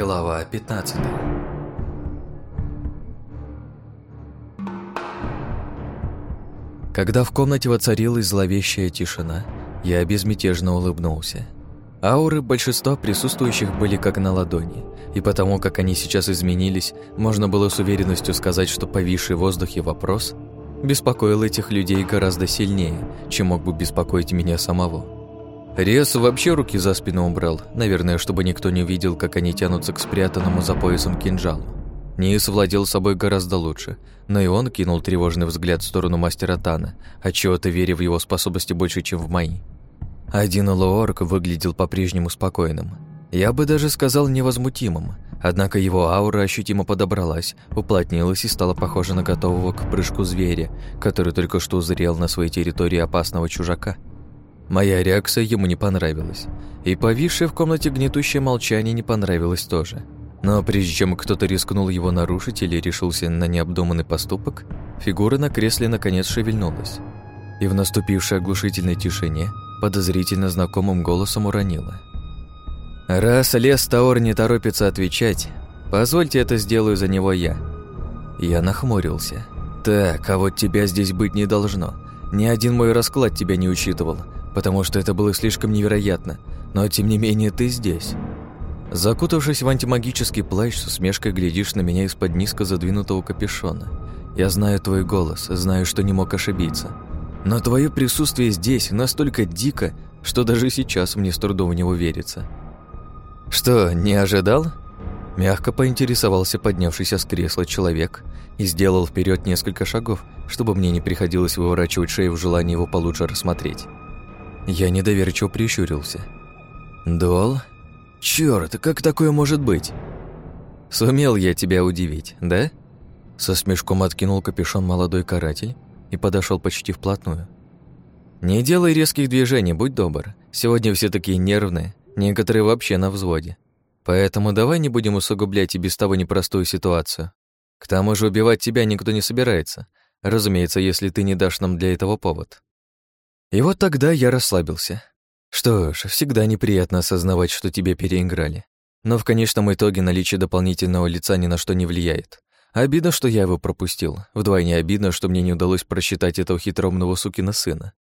Глава 15 Когда в комнате воцарилась зловещая тишина, я безмятежно улыбнулся. Ауры большинства присутствующих были как на ладони, и потому как они сейчас изменились, можно было с уверенностью сказать, что повисший в воздухе вопрос беспокоил этих людей гораздо сильнее, чем мог бы беспокоить меня самого. Риас вообще руки за спину убрал, наверное, чтобы никто не увидел, как они тянутся к спрятанному за поясом кинжалу. Ниис владел собой гораздо лучше, но и он кинул тревожный взгляд в сторону мастера Тана, отчего-то веря в его способности больше, чем в мои. Один Лоорк выглядел по-прежнему спокойным. Я бы даже сказал невозмутимым, однако его аура ощутимо подобралась, уплотнилась и стала похожа на готового к прыжку зверя, который только что узрел на своей территории опасного чужака. Моя реакция ему не понравилась, и повисшее в комнате гнетущее молчание не понравилось тоже. Но прежде чем кто-то рискнул его нарушить или решился на необдуманный поступок, фигура на кресле наконец шевельнулась. И в наступившей оглушительной тишине подозрительно знакомым голосом уронила. «Раз лес Таор не торопится отвечать, позвольте это сделаю за него я». Я нахмурился. «Так, а вот тебя здесь быть не должно. Ни один мой расклад тебя не учитывал, потому что это было слишком невероятно, но тем не менее ты здесь». Закутавшись в антимагический плащ, с усмешкой глядишь на меня из-под низко задвинутого капюшона. Я знаю твой голос, знаю, что не мог ошибиться. Но твое присутствие здесь настолько дико, что даже сейчас мне с трудом в него верится. Что, не ожидал? Мягко поинтересовался поднявшийся с кресла человек и сделал вперед несколько шагов, чтобы мне не приходилось выворачивать шею в желании его получше рассмотреть. Я недоверчиво прищурился. «Дол? Чёрт, как такое может быть?» «Сумел я тебя удивить, да?» Со смешком откинул капюшон молодой каратель и подошел почти вплотную. «Не делай резких движений, будь добр. Сегодня все такие нервные, некоторые вообще на взводе. Поэтому давай не будем усугублять и без того непростую ситуацию. К тому же убивать тебя никто не собирается, разумеется, если ты не дашь нам для этого повод». И вот тогда я расслабился. Что ж, всегда неприятно осознавать, что тебе переиграли. Но в конечном итоге наличие дополнительного лица ни на что не влияет. Обидно, что я его пропустил. Вдвойне обидно, что мне не удалось просчитать этого хитромного сукина сына.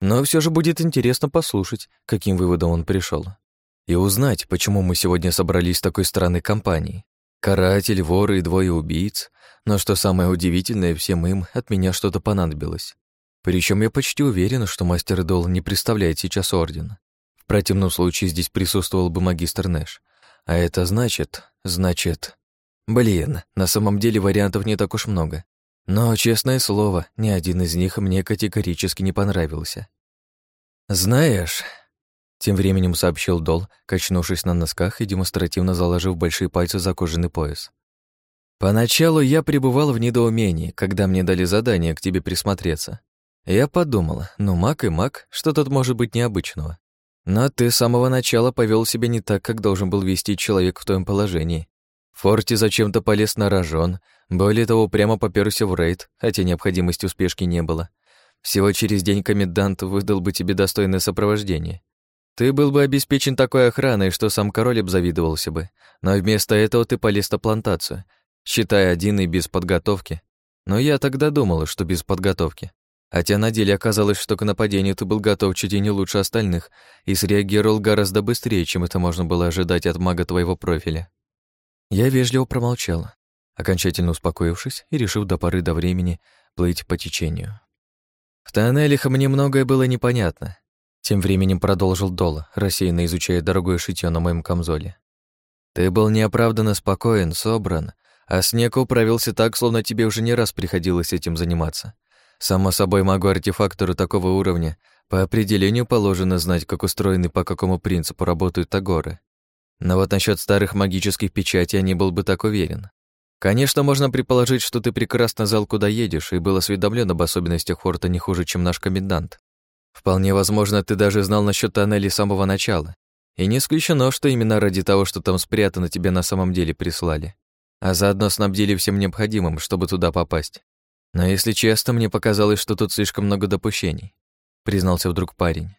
Но все же будет интересно послушать, каким выводом он пришел, И узнать, почему мы сегодня собрались в такой странной компании. Каратель, воры и двое убийц. Но что самое удивительное, всем им от меня что-то понадобилось. Причем я почти уверен, что мастер Дол не представляет сейчас орден. В противном случае здесь присутствовал бы магистр Нэш. А это значит... значит... Блин, на самом деле вариантов не так уж много. Но, честное слово, ни один из них мне категорически не понравился. «Знаешь...» — тем временем сообщил Дол, качнувшись на носках и демонстративно заложив большие пальцы за кожаный пояс. «Поначалу я пребывал в недоумении, когда мне дали задание к тебе присмотреться. Я подумала, ну маг и маг, что тут может быть необычного? Но ты с самого начала повел себя не так, как должен был вести человек в твоем положении. Форти зачем-то полез на рожон, более того, прямо попёрся в рейд, хотя необходимости успешки не было. Всего через день комендант выдал бы тебе достойное сопровождение. Ты был бы обеспечен такой охраной, что сам король обзавидовался бы, но вместо этого ты полез на плантацию, считая один и без подготовки. Но я тогда думала, что без подготовки. Хотя на деле оказалось, что к нападению ты был готов чуть и не лучше остальных и среагировал гораздо быстрее, чем это можно было ожидать от мага твоего профиля. Я вежливо промолчала, окончательно успокоившись и решив до поры до времени плыть по течению. В тоннелях мне многое было непонятно. Тем временем продолжил Дол, рассеянно изучая дорогое шитье на моем камзоле. Ты был неоправданно спокоен, собран, а снег управился так, словно тебе уже не раз приходилось этим заниматься. Само собой, магу-артефактору такого уровня по определению положено знать, как устроены по какому принципу работают тагоры. Но вот насчет старых магических печатей я не был бы так уверен. Конечно, можно предположить, что ты прекрасно знал, куда едешь, и был осведомлен об особенностях форта не хуже, чем наш комендант. Вполне возможно, ты даже знал насчет тоннелей с самого начала. И не исключено, что именно ради того, что там спрятано, тебя на самом деле прислали. А заодно снабдили всем необходимым, чтобы туда попасть. Но если честно, мне показалось, что тут слишком много допущений, признался вдруг парень.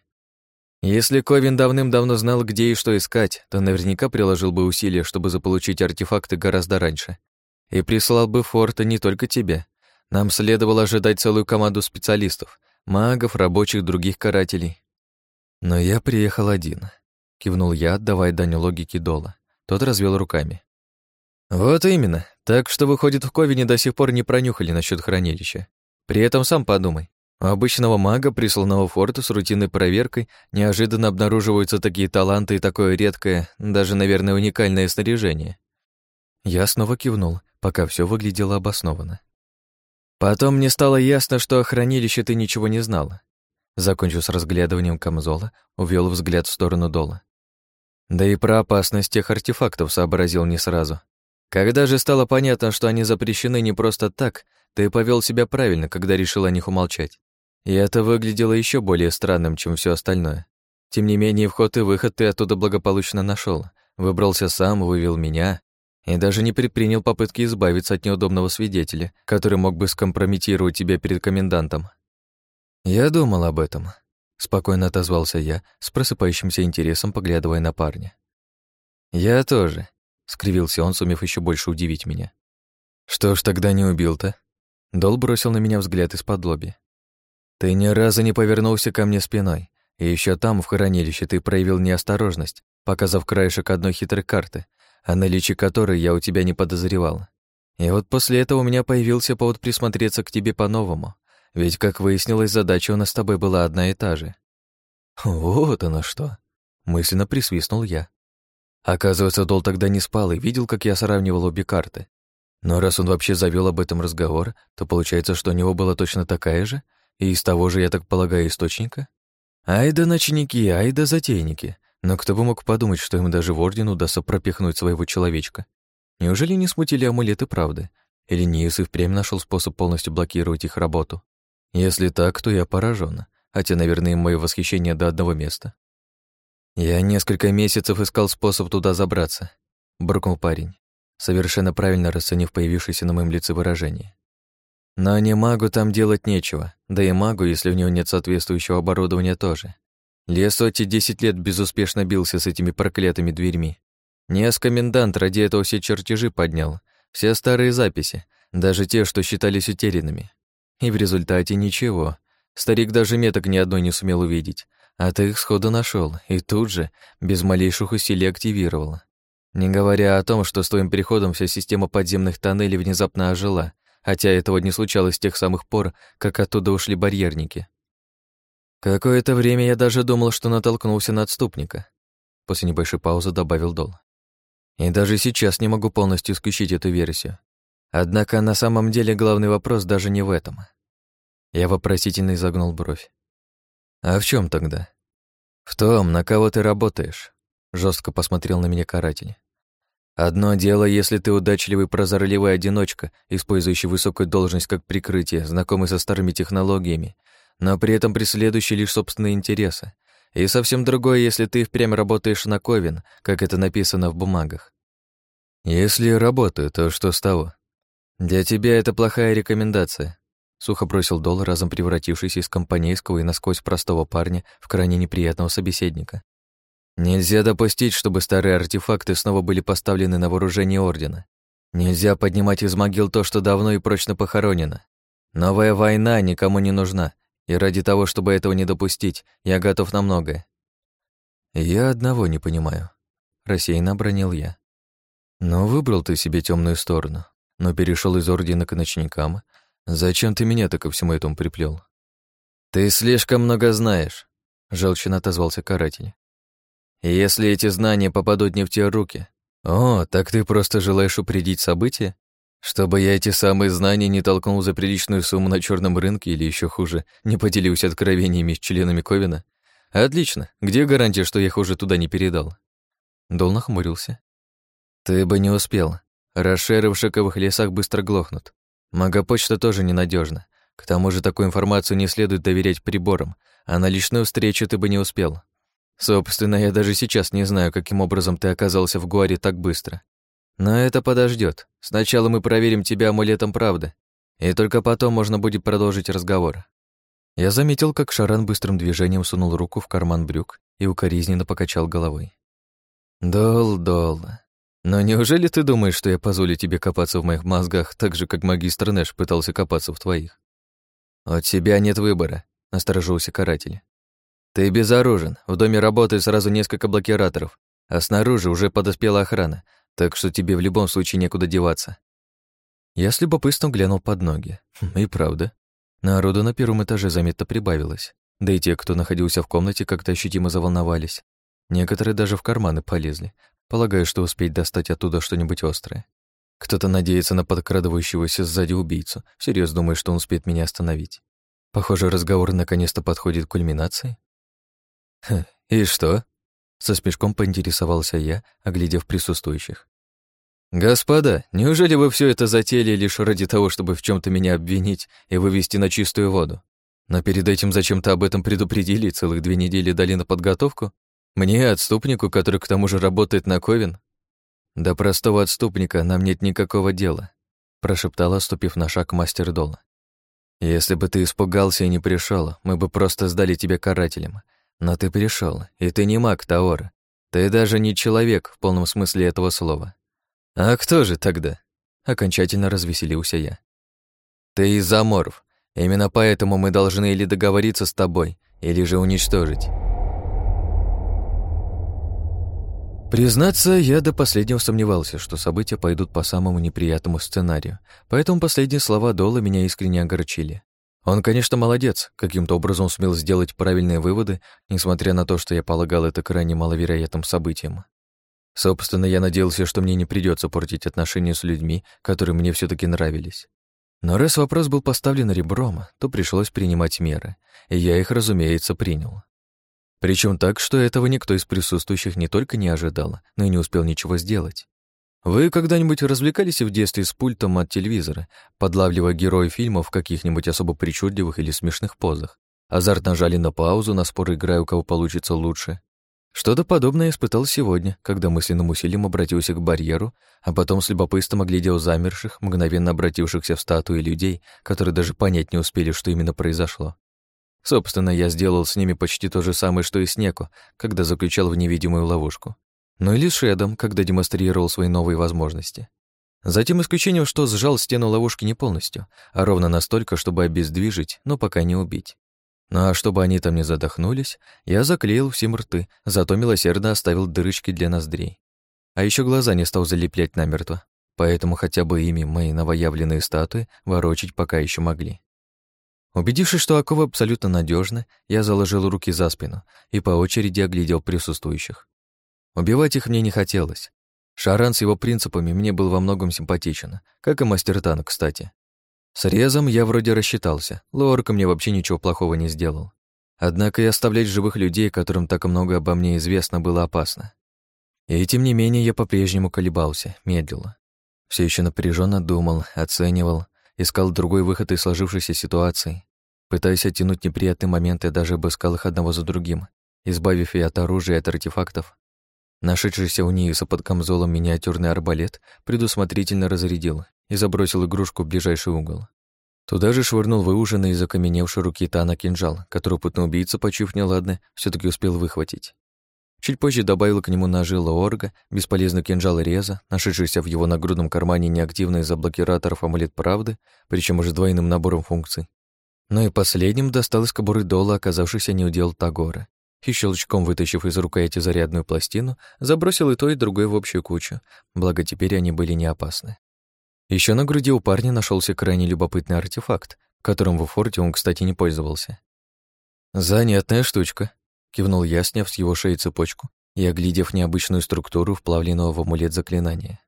Если Ковин давным-давно знал, где и что искать, то наверняка приложил бы усилия, чтобы заполучить артефакты гораздо раньше. И прислал бы форта не только тебе. Нам следовало ожидать целую команду специалистов, магов, рабочих, других карателей. Но я приехал один. Кивнул я, отдавая дань логике Дола. Тот развел руками. Вот именно. Так что, выходит, в Ковине до сих пор не пронюхали насчет хранилища. При этом сам подумай. У обычного мага, присланного форта с рутинной проверкой, неожиданно обнаруживаются такие таланты и такое редкое, даже, наверное, уникальное снаряжение. Я снова кивнул, пока все выглядело обоснованно. Потом мне стало ясно, что о хранилище ты ничего не знала. Закончив с разглядыванием камзола, увел взгляд в сторону Дола. Да и про опасность тех артефактов сообразил не сразу. Когда же стало понятно, что они запрещены не просто так, ты повел себя правильно, когда решил о них умолчать. И это выглядело еще более странным, чем все остальное. Тем не менее, вход и выход ты оттуда благополучно нашел. Выбрался сам, вывел меня и даже не предпринял попытки избавиться от неудобного свидетеля, который мог бы скомпрометировать тебя перед комендантом. Я думал об этом, спокойно отозвался я, с просыпающимся интересом поглядывая на парня. Я тоже, скривился он, сумев еще больше удивить меня. Что ж тогда не убил-то? Дол бросил на меня взгляд из-под лоби. Ты ни разу не повернулся ко мне спиной, и еще там, в хранилище, ты проявил неосторожность, показав краешек одной хитрой карты, о наличии которой я у тебя не подозревал. И вот после этого у меня появился повод присмотреться к тебе по-новому, ведь, как выяснилось, задача у нас с тобой была одна и та же. Вот оно что. Мысленно присвистнул я. Оказывается, Дол тогда не спал и видел, как я сравнивал обе карты. Но раз он вообще завел об этом разговор, то получается, что у него была точно такая же, и из того же, я так полагаю, источника? Ай да ночники, ай да затейники. Но кто бы мог подумать, что им даже в Орден удастся пропихнуть своего человечка? Неужели не смутили амулеты правды? Или Ниис и впрямь нашел способ полностью блокировать их работу? Если так, то я поражен, хотя, наверное, мое восхищение до одного места. Я несколько месяцев искал способ туда забраться, буркнул парень, совершенно правильно расценив появившееся на моем лице выражение. Но не магу там делать нечего, да и магу, если у него нет соответствующего оборудования, тоже. Лесоти десять лет безуспешно бился с этими проклятыми дверьми. Нес комендант ради этого все чертежи поднял, все старые записи, даже те, что считались утерянными. И в результате ничего. Старик даже меток ни одной не сумел увидеть, а ты их сходу нашел и тут же, без малейших усилий, активировал. Не говоря о том, что с твоим приходом вся система подземных тоннелей внезапно ожила, хотя этого не случалось с тех самых пор, как оттуда ушли барьерники. Какое-то время я даже думал, что натолкнулся на отступника. После небольшой паузы добавил Дол. И даже сейчас не могу полностью исключить эту версию. Однако на самом деле главный вопрос даже не в этом. Я вопросительно изогнул бровь. А в чем тогда? В том, на кого ты работаешь. Жестко посмотрел на меня каратель. Одно дело, если ты удачливый прозорливый одиночка, использующий высокую должность как прикрытие, знакомый со старыми технологиями, но при этом преследующий лишь собственные интересы. И совсем другое, если ты впрямь работаешь на Ковен, как это написано в бумагах. Если работаю, то что с того? Для тебя это плохая рекомендация. Сухо бросил Дол, разом превратившийся из компанейского и насквозь простого парня в крайне неприятного собеседника. Нельзя допустить, чтобы старые артефакты снова были поставлены на вооружение Ордена. Нельзя поднимать из могил то, что давно и прочно похоронено. Новая война никому не нужна, и ради того, чтобы этого не допустить, я готов на многое. Я одного не понимаю. Рассеянно бронил я. Но выбрал ты себе темную сторону, но перешел из Ордена к ночникам. Зачем ты меня так ко всему этому приплел? Ты слишком много знаешь, желчно отозвался каратель. Если эти знания попадут не в те руки... О, так ты просто желаешь упредить события? Чтобы я эти самые знания не толкнул за приличную сумму на черном рынке или еще хуже, не поделился откровениями с членами Ковина? Отлично. Где гарантия, что я их уже туда не передал? Дол нахмурился. Ты бы не успел. Расшеры в шоковых лесах быстро глохнут. Магопочта тоже ненадежна. К тому же такую информацию не следует доверять приборам, а на личную встречу ты бы не успел. Собственно, я даже сейчас не знаю, каким образом ты оказался в Гуаре так быстро. Но это подождет. Сначала мы проверим тебя амулетом правды, и только потом можно будет продолжить разговор. Я заметил, как Шаран быстрым движением сунул руку в карман брюк и укоризненно покачал головой. «Дол, Дол, но неужели ты думаешь, что я позволю тебе копаться в моих мозгах так же, как магистр Нэш пытался копаться в твоих?» «От тебя нет выбора», — насторожился каратель. «Ты безоружен, в доме работает сразу несколько блокираторов, а снаружи уже подоспела охрана, так что тебе в любом случае некуда деваться». Я с любопытством глянул под ноги. Хм, и правда, народу на первом этаже заметно прибавилось. Да и те, кто находился в комнате, как-то ощутимо заволновались. Некоторые даже в карманы полезли, полагая, что успеть достать оттуда что-нибудь острое. Кто-то надеется на подкрадывающегося сзади убийцу, всерьез думает, что он успеет меня остановить. Похоже, разговор наконец-то подходит к кульминации. «Хм, «И что?» — со смешком поинтересовался я, оглядев присутствующих. «Господа, неужели вы все это затеяли лишь ради того, чтобы в чем то меня обвинить и вывести на чистую воду? Но перед этим зачем-то об этом предупредили и целых две недели дали на подготовку? Мне, отступнику, который к тому же работает на Ковен? До простого отступника нам нет никакого дела, прошептала, ступив на шаг мастер Дола. Если бы ты испугался и не пришел, мы бы просто сдали тебя карателем. Но ты пришел, и ты не маг Таора. Ты даже не человек в полном смысле этого слова. А кто же тогда? Окончательно развеселился я. Ты изоморф, Именно поэтому мы должны или договориться с тобой, или же уничтожить. Признаться, я до последнего сомневался, что события пойдут по самому неприятному сценарию, поэтому последние слова Дола меня искренне огорчили. Он, конечно, молодец, каким-то образом сумел сделать правильные выводы, несмотря на то, что я полагал это крайне маловероятным событием. Собственно, я надеялся, что мне не придется портить отношения с людьми, которые мне все таки нравились. Но раз вопрос был поставлен ребром, то пришлось принимать меры, и я их, разумеется, принял. Причем так, что этого никто из присутствующих не только не ожидал, но и не успел ничего сделать. Вы когда-нибудь развлекались в детстве с пультом от телевизора, подлавливая героев фильмов в каких-нибудь особо причудливых или смешных позах? Азарт нажали на паузу, на спор играя, у кого получится лучше. Что-то подобное испытал сегодня, когда мысленным усилием обратился к барьеру, а потом с любопытством оглядел замерших, мгновенно обратившихся в статуи людей, которые даже понять не успели, что именно произошло. Собственно, я сделал с ними почти то же самое, что и с Неко, когда заключал в невидимую ловушку. Ну или с Шедом, когда демонстрировал свои новые возможности. Затем исключением, что сжал стену ловушки не полностью, а ровно настолько, чтобы обездвижить, но пока не убить. Ну а чтобы они там не задохнулись, я заклеил всем рты, зато милосердно оставил дырочки для ноздрей. А еще глаза не стал залеплять намертво, поэтому хотя бы ими мои новоявленные статуи ворочить пока еще могли. Убедившись, что оковы абсолютно надежны, я заложил руки за спину и по очереди оглядел присутствующих. Убивать их мне не хотелось. Шаран с его принципами мне был во многом симпатичен, как и мастер Тан, кстати. С резом я вроде рассчитался, Лорка мне вообще ничего плохого не сделал. Однако и оставлять живых людей, которым так много обо мне известно, было опасно. И тем не менее я по-прежнему колебался, медлил. Все еще напряженно думал, оценивал, искал другой выход из сложившейся ситуации. Пытаясь оттянуть неприятные моменты, даже обыскал их одного за другим, избавив и от оружия, и от артефактов. Нашедшийся у Нииса под камзолом миниатюрный арбалет предусмотрительно разрядил и забросил игрушку в ближайший угол. Туда же швырнул выуженный из окаменевшей руки Тана кинжал, который опытный убийца, почуяв неладно, все таки успел выхватить. Чуть позже добавил к нему ножи Лаорга, бесполезный кинжал реза, нашедшийся в его нагрудном кармане неактивно из-за блокираторов амулет правды, причем уже двойным набором функций. Ну и последним достал из кобуры Дола, оказавшийся неудел Тагора. И щелчком вытащив из рукояти зарядную пластину, забросил и то, и другое в общую кучу, благо теперь они были не опасны. Еще на груди у парня нашелся крайне любопытный артефакт, которым в форте он, кстати, не пользовался. «Занятная штучка», — кивнул я, сняв с его шеи цепочку и оглядев необычную структуру вплавленного в амулет заклинания.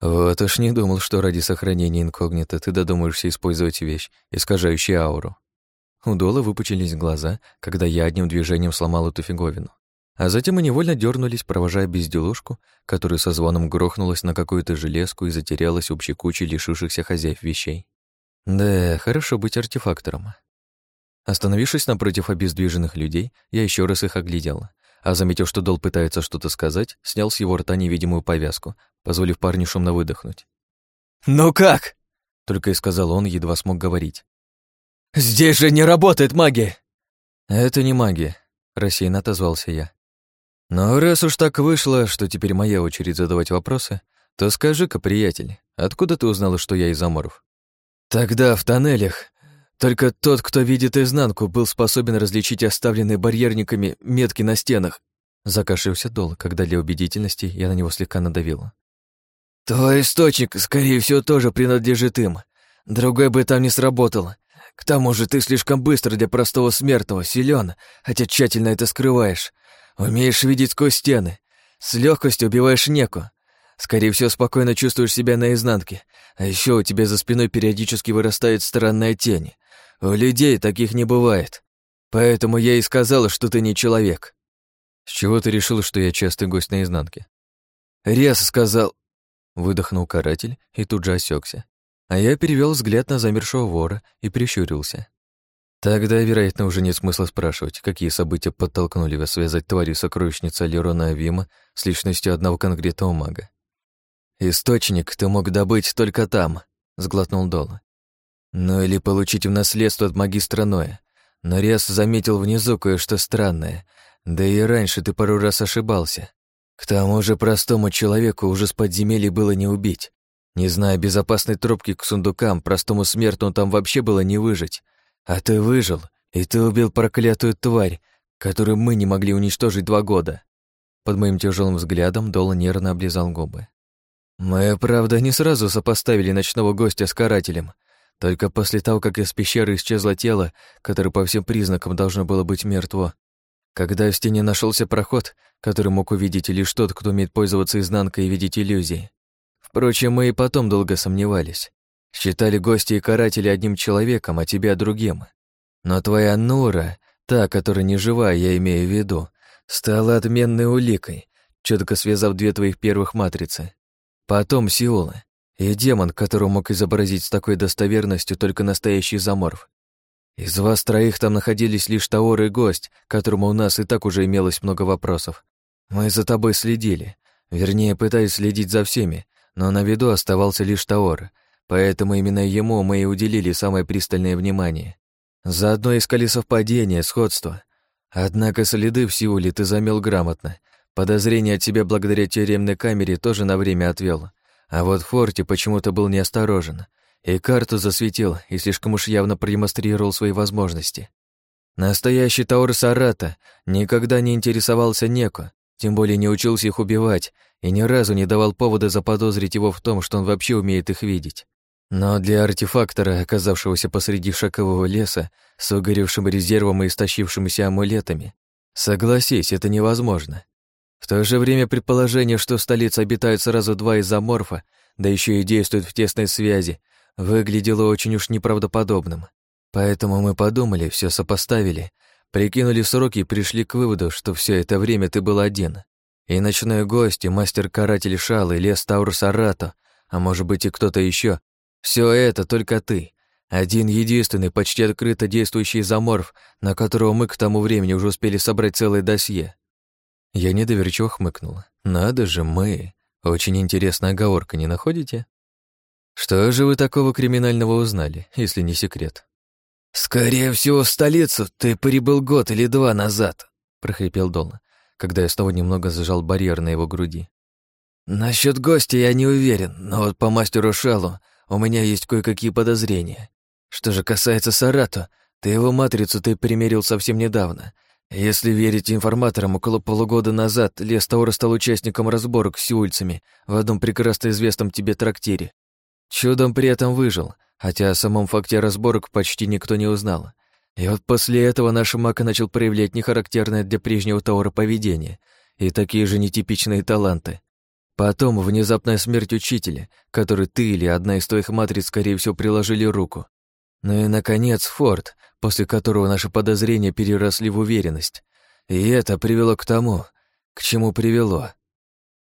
«Вот уж не думал, что ради сохранения инкогнито ты додумаешься использовать вещь, искажающую ауру». У Дола выпучились глаза, когда я одним движением сломал эту фиговину. А затем мы невольно дернулись, провожая безделушку, которая со звоном грохнулась на какую-то железку и затерялась общей куче лишившихся хозяев вещей. Да, хорошо быть артефактором. Остановившись напротив обездвиженных людей, я еще раз их оглядел, а заметив, что Дол пытается что-то сказать, снял с его рта невидимую повязку, позволив парню шумно выдохнуть. «Ну как?» — только и сказал он, едва смог говорить. «Здесь же не работает магия!» «Это не магия», — рассеянно отозвался я. «Но раз уж так вышло, что теперь моя очередь задавать вопросы, то скажи-ка, приятель, откуда ты узнала, что я из Аморов?» «Тогда в тоннелях только тот, кто видит изнанку, был способен различить оставленные барьерниками метки на стенах». Закашился Дол, когда для убедительности я на него слегка надавила. «Твой источник, скорее всего, тоже принадлежит им. Другой бы там не сработал. К тому же ты слишком быстро для простого смертного, силен, хотя тщательно это скрываешь. Умеешь видеть сквозь стены. С легкостью убиваешь неку. Скорее всего, спокойно чувствуешь себя наизнанке. А еще у тебя за спиной периодически вырастает странная тень. У людей таких не бывает. Поэтому я и сказала, что ты не человек. С чего ты решил, что я частый гость наизнанке? Рез сказал... Выдохнул каратель и тут же осекся. А я перевел взгляд на замершего вора и прищурился. Тогда, вероятно, уже нет смысла спрашивать, какие события подтолкнули вас связать твари сокровищницы Алерона Авима с личностью одного конкретного мага. «Источник ты мог добыть только там», — сглотнул Дола. «Ну или получить в наследство от магистра Ноя. Но Рес заметил внизу кое-что странное, да и раньше ты пару раз ошибался. К тому же простому человеку уже с подземелья было не убить. Не зная безопасной тропки к сундукам, простому смертному там вообще было не выжить. А ты выжил, и ты убил проклятую тварь, которую мы не могли уничтожить два года. Под моим тяжелым взглядом Дола нервно облизал губы. Мы, правда, не сразу сопоставили ночного гостя с карателем. Только после того, как из пещеры исчезло тело, которое по всем признакам должно было быть мертво. Когда в стене нашелся проход, который мог увидеть лишь тот, кто умеет пользоваться изнанкой и видеть иллюзии. Впрочем, мы и потом долго сомневались. Считали гостя и карателя одним человеком, а тебя другим. Но твоя Нура, та, которая не жива, я имею в виду, стала отменной уликой, четко связав две твоих первых матрицы. Потом Сиула и демон, которого мог изобразить с такой достоверностью только настоящий заморф. Из вас троих там находились лишь Таор и гость, которому у нас и так уже имелось много вопросов. Мы за тобой следили, вернее, пытались следить за всеми, но на виду оставался лишь Таор, Поэтому именно ему мы и уделили самое пристальное внимание. Заодно искали совпадения, сходства. Однако следы в Сеуле ты замел грамотно. Подозрение от тебя благодаря тюремной камере тоже на время отвел. А вот в форте почему-то был неосторожен. И карту засветил, и слишком уж явно продемонстрировал свои возможности. Настоящий Таур Сарата никогда не интересовался Неко, тем более не учился их убивать, и ни разу не давал повода заподозрить его в том, что он вообще умеет их видеть. Но для артефактора, оказавшегося посреди шакового леса, с выгоревшим резервом и истощившимися амулетами, согласись, это невозможно. В то же время предположение, что в столице обитают сразу два изоморфа, да еще и действуют в тесной связи, выглядело очень уж неправдоподобным. Поэтому мы подумали, все сопоставили, прикинули сроки и пришли к выводу, что все это время ты был один. И ночной гость, и мастер-каратель Шалы, лес Таур Сарато, а может быть и кто-то еще, все это только ты. Один единственный, почти открыто действующий заморф, на которого мы к тому времени уже успели собрать целое досье. Я недоверчиво хмыкнула. Надо же, мы. Очень интересная оговорка, не находите? Что же вы такого криминального узнали, если не секрет? Скорее всего, в столицу ты прибыл год или два назад, прохрипел Долна, когда я снова немного зажал барьер на его груди. Насчет гостя я не уверен, но вот по мастеру Шалу у меня есть кое-какие подозрения. Что же касается Сарато, ты его матрицу ты примерил совсем недавно. Если верить информаторам, около полугода назад Лес Таура стал участником разборок с улицами в одном прекрасно известном тебе трактире. Чудом при этом выжил, хотя о самом факте разборок почти никто не узнал. И вот после этого наш Мака начал проявлять нехарактерное для прежнего Таура поведение и такие же нетипичные таланты. Потом внезапная смерть учителя, который ты или одна из твоих матриц, скорее всего, приложили руку. Ну и, наконец, Форд, после которого наши подозрения переросли в уверенность. И это привело к тому, к чему привело.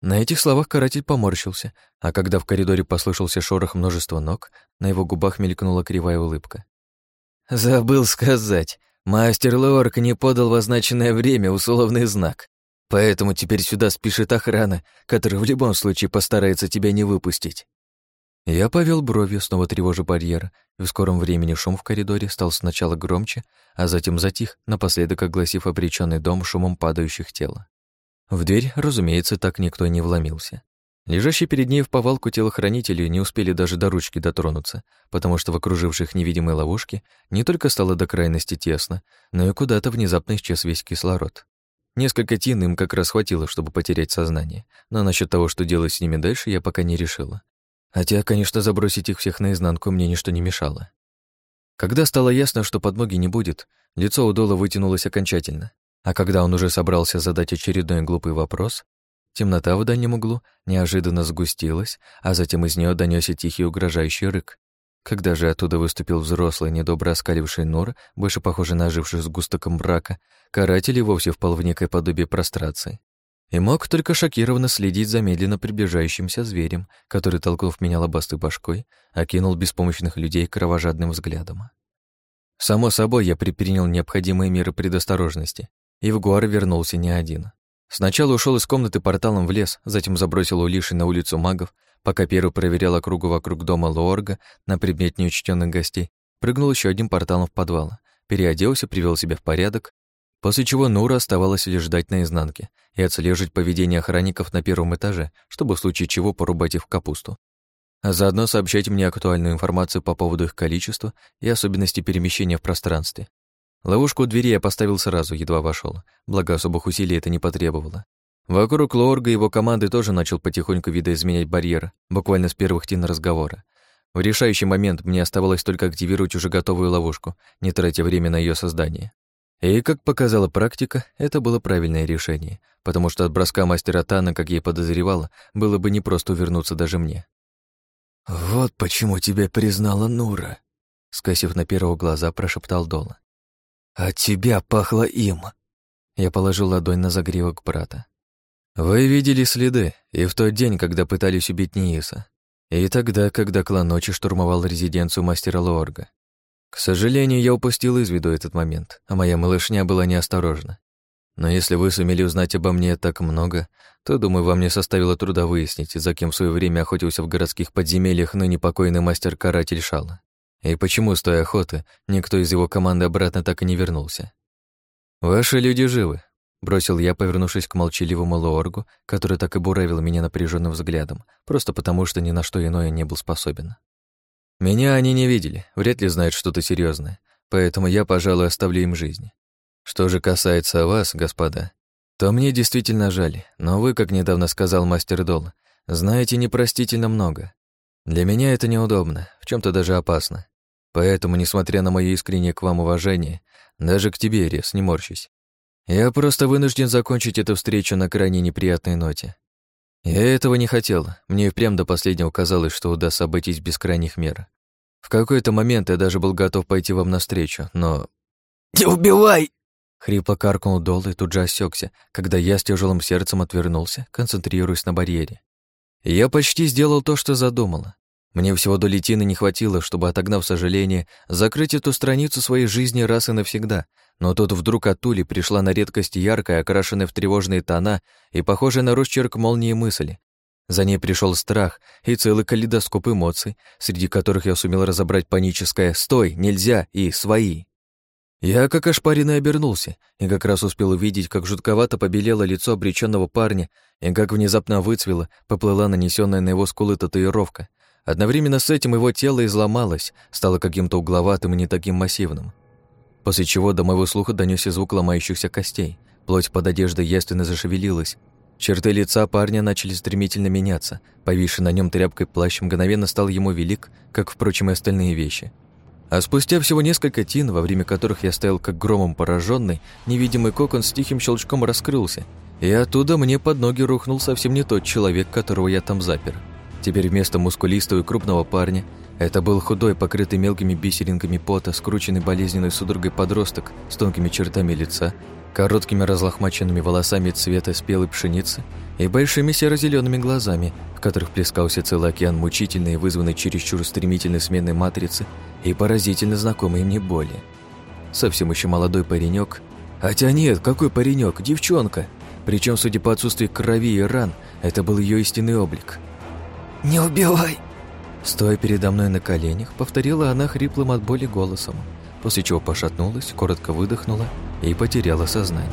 На этих словах каратель поморщился, а когда в коридоре послышался шорох множества ног, на его губах мелькнула кривая улыбка. «Забыл сказать, мастер Лорк не подал в означенное время условный знак. Поэтому теперь сюда спешит охрана, которая в любом случае постарается тебя не выпустить». Я повел бровью, снова тревожа барьер, в скором времени шум в коридоре стал сначала громче, а затем затих, напоследок огласив обреченный дом шумом падающих тел. В дверь, разумеется, так никто и не вломился. Лежащие перед ней в повалку телохранители не успели даже до ручки дотронуться, потому что в окруживших невидимой ловушке не только стало до крайности тесно, но и куда-то внезапно исчез весь кислород. Несколько тин им как раз хватило, чтобы потерять сознание, но насчет того, что делать с ними дальше, я пока не решила. Хотя, конечно, забросить их всех наизнанку мне ничто не мешало. Когда стало ясно, что подмоги не будет, лицо у Дола вытянулось окончательно, а когда он уже собрался задать очередной глупый вопрос, темнота в дальнем углу неожиданно сгустилась, а затем из нее донесся тихий угрожающий рык. Когда же оттуда выступил взрослый, недобро оскаливший нор, больше похожий на оживший сгусток мрака, каратель и вовсе впал в некое подобие прострации. И мог только шокированно следить за медленно приближающимся зверем, который, толкнув меня лобастой башкой, окинул беспомощных людей кровожадным взглядом. Само собой, я предпринял необходимые меры предосторожности, и в Гуар вернулся не один. Сначала ушел из комнаты порталом в лес, затем забросил Улиши на улицу магов, пока первый проверял округу вокруг дома Лоорга на предмет неучтенных гостей, прыгнул еще одним порталом в подвал, переоделся, привел себя в порядок, после чего Нура оставалось лишь ждать наизнанке и отслеживать поведение охранников на первом этаже, чтобы в случае чего порубать их в капусту. А заодно сообщать мне актуальную информацию по поводу их количества и особенностей перемещения в пространстве. Ловушку у двери я поставил сразу, едва вошел, благо особых усилий это не потребовало. Вокруг Лорга и его команды тоже начал потихоньку видоизменять барьер, буквально с первых тин разговора. В решающий момент мне оставалось только активировать уже готовую ловушку, не тратя время на ее создание. И, как показала практика, это было правильное решение, потому что от броска мастера Тана, как я и подозревала, было бы непросто увернуться даже мне. «Вот почему тебя признала Нура», — скосив на первого глаза, прошептал Дола. «От тебя пахло им!» Я положил ладонь на загривок брата. «Вы видели следы, и в тот день, когда пытались убить Нииса, и тогда, когда клан ночи штурмовал резиденцию мастера Лорга. К сожалению, я упустил из виду этот момент, а моя малышня была неосторожна. Но если вы сумели узнать обо мне так много, то, думаю, вам не составило труда выяснить, за кем в свое время охотился в городских подземельях ныне покойный мастер-каратель Шала. И почему с той охоты никто из его команды обратно так и не вернулся? «Ваши люди живы», — бросил я, повернувшись к молчаливому лоргу, который так и буравил меня напряженным взглядом, просто потому что ни на что иное не был способен. «Меня они не видели, вряд ли знают что-то серьезное, поэтому я, пожалуй, оставлю им жизнь. Что же касается вас, господа, то мне действительно жаль, но вы, как недавно сказал мастер Дол, знаете непростительно много. Для меня это неудобно, в чем то даже опасно. Поэтому, несмотря на мое искреннее к вам уважение, даже к тебе, Рес, не морщусь. Я просто вынужден закончить эту встречу на крайне неприятной ноте. Я этого не хотел. Мне впрямь до последнего казалось, что удастся обойтись без крайних мер. В какой-то момент я даже был готов пойти вам навстречу, но... «Не убивай!» Хрипло каркнул Дол и тут же осекся, когда я с тяжелым сердцем отвернулся, концентрируясь на барьере. Я почти сделал то, что задумала. Мне всего до летины не хватило, чтобы, отогнав сожаление, закрыть эту страницу своей жизни раз и навсегда. Но тут вдруг от Тули пришла на редкость яркая, окрашенная в тревожные тона и похожая на росчерк молнии мысли. За ней пришел страх и целый калейдоскоп эмоций, среди которых я сумел разобрать паническое «стой, нельзя» и «свои». Я как ошпаренный обернулся и как раз успел увидеть, как жутковато побелело лицо обреченного парня и как внезапно выцвела, поплыла нанесенная на его скулы татуировка. Одновременно с этим его тело изломалось, стало каким-то угловатым и не таким массивным. После чего до моего слуха донесся звук ломающихся костей. Плоть под одеждой ясно зашевелилась. Черты лица парня начали стремительно меняться. Повисший на нем тряпкой плащ мгновенно стал ему велик, как, впрочем, и остальные вещи – а спустя всего несколько тин, во время которых я стоял как громом пораженный, невидимый кокон с тихим щелчком раскрылся, и оттуда мне под ноги рухнул совсем не тот человек, которого я там запер. Теперь вместо мускулистого и крупного парня это был худой, покрытый мелкими бисеринками пота, скрученный болезненной судорогой подросток с тонкими чертами лица, короткими разлохмаченными волосами цвета спелой пшеницы и большими серо-зелеными глазами, в которых плескался целый океан мучительной, вызванной чересчур стремительной сменной матрицы и поразительно знакомой мне боли. Совсем еще молодой паренек, хотя нет, какой паренек, девчонка, причем, судя по отсутствию крови и ран, это был ее истинный облик. «Не убивай!» Стоя передо мной на коленях, повторила она хриплым от боли голосом, после чего пошатнулась, коротко выдохнула и потеряла сознание.